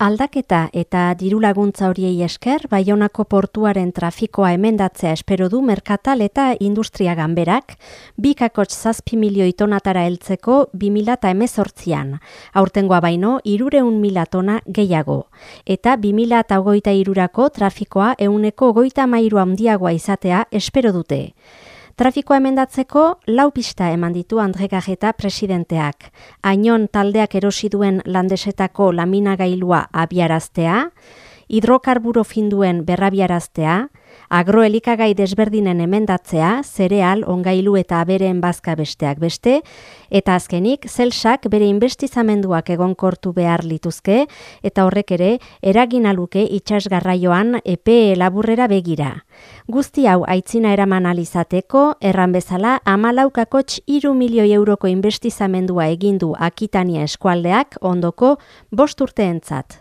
Aldaketa eta diru laguntza horiei esker, Baionako portuaren trafikoa emendatzea espero du merkatal eta industria ganberak, bikakots zazpi milioi tonatara heltzeko 2000 eta emezortzian, aurtengoa baino irureun mila tona gehiago, eta 2000 eta goita irurako trafikoa euneko goita mairu handiagoa izatea espero dute. Trafikoa emendatzeko lau pista eman ditu Andre Gajeta presidenteak. Ainon taldeak erosi duen landesetako lamina gailua abiaraztea, hidrokarburo finduen berrabiaraztea, agroelikagai desberdinen emendatzea, zereal, ongailu eta abereen bazka besteak beste, eta azkenik, zelsak bere investizamenduak egonkortu behar lituzke, eta horrek ere, eragin aluke itxasgarraioan epe laburrera begira. Guzti hau aitzina eraman alizateko, erran bezala, amalaukakotx iru milioi euroko investizamendua egindu akitania eskualdeak ondoko bost urteentzat.